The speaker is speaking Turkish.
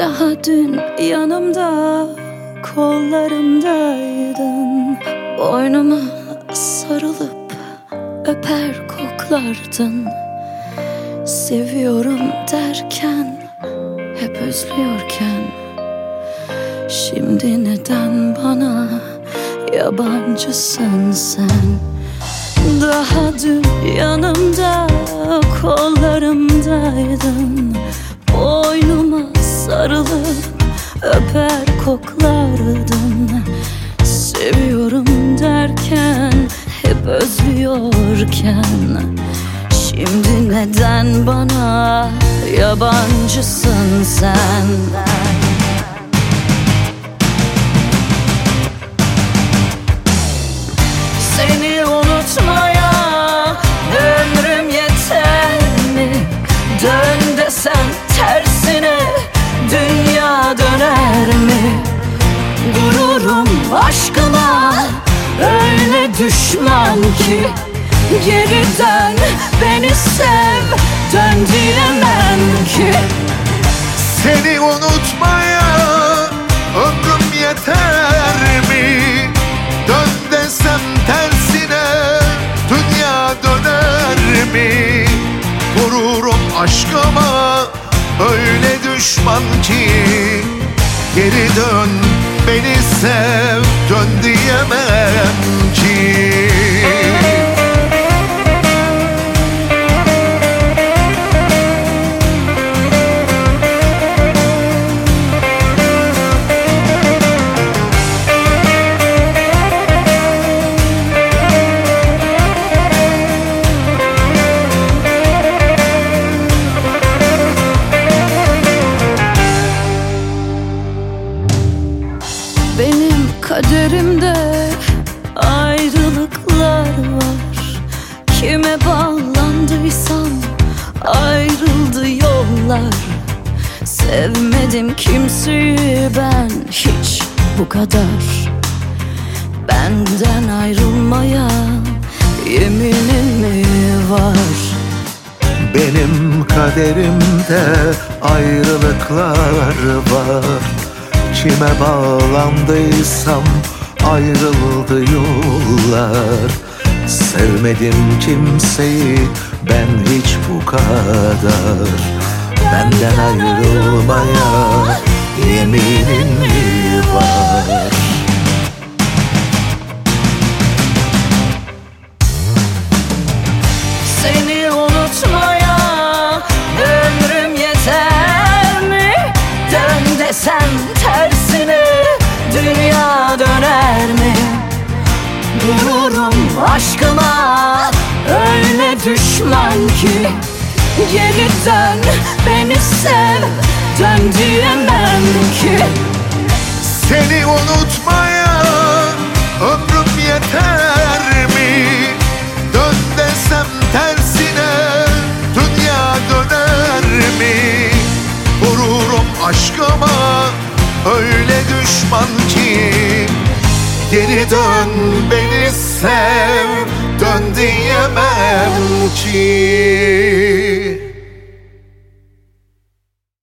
Daha dün yanımda kollarımdaydın. Boynuma sarılıp öper koklardın. Seviyorum derken hep özlüyorken. Şimdi neden bana yabancısın sen? Daha dün yanımda kollarımdaydın. Boynuma sarılıp öper koklardın Seviyorum derken hep özlüyorken. Şimdi neden bana yabancısın sen Aşkıma öyle düşman ki. Geri dön beni sev. Dön diyemem ki. Seni unutmaya ömrüm yeter mi? Dön desem tersine dünya döner mi? Vururum aşkıma öyle düşman ki. Geri dön beni sev dön diyemem kaderimde ayrılıklar var. Kime bağlandıysam ayrıldı yollar. Sevmedim kimseyi ben hiç bu kadar. Benden ayrılmaya yeminin mi var? Benim kaderimde ayrılıklar var Kime bağlandıysam ayrıldı yollar Sevmedim kimseyi ben hiç bu kadar Benden ayrılmaya yeminin mi var? Aşkıma öyle düşman ki Geri dön beni sev dön diyemem ki Seni unutmaya ömrüm yeter mi? Dön desem tersine dünya döner mi? Vururum aşkıma öyle düşman ki Geri dön beni sev dön diyemem ki